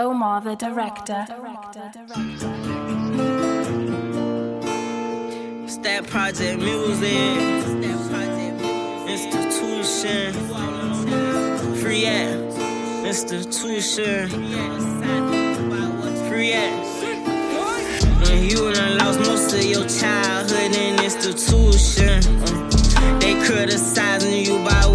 Omar the director. Stat Project Music. Institution. Free app. Institution. Free app. And you done lost most of your childhood in institution. They criticizing you by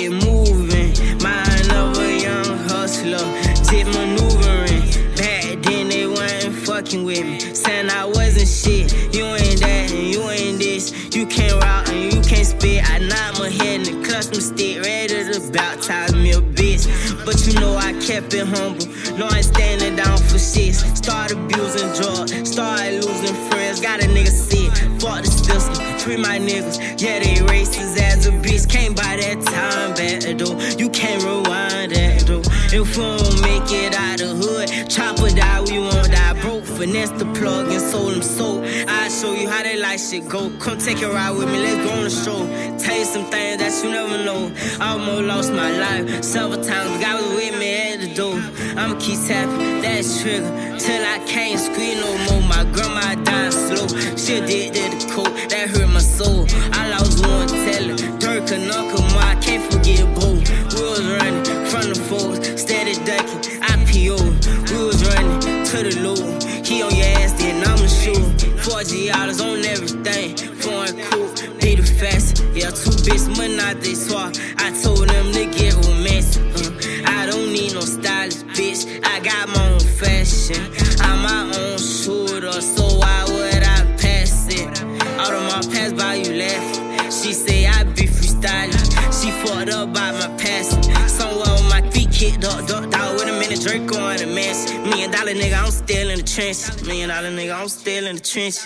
it moving. Mind of a young hustler, did maneuvering. Back then they weren't fucking with me, saying I wasn't shit. You ain't that and you ain't this. You can't route and you can't spit. I nod my head in the custom stick, ready to baptize me a bitch. But you know I kept it humble. No, I ain't standing down for shit. Start abusing drugs, started losing friends. Got a nigga sick, fuck the system. Free my niggas, yeah, they racist as a bitch. Can't buy that time You can't rewind that, though. If we don't make it out the hood, chopper die, we won't die broke. Finesse the plug and sold them soap. I show you how they like shit go. Come take a ride with me, let's go on the show. Tell you some things that you never know. I almost lost my life several times, God was with me at the door. I'ma keep tapping that trigger till I can't scream no more. My grandma dying slow. She did to coke, that hurt my soul. I lost one teller, Dirk and Uncle Ma, I can't forget ducking, IPO. We was running to the low. He on your ass, then I'ma shoot. 4G dollars on everything, foreign cool, be the fast. Yeah, two bits, money not they swap. I told them to get romantic. Uh, I don't need no stylist, bitch. I got my own fashion. I'm my own shooter, so why would I pass it? Out of my past by you left. She say I be freestyling. She fucked up by my past. Somewhere on my feet kicked up, dollar nigga, I'm still in the trench. Million dollar nigga, I'm still in the trench.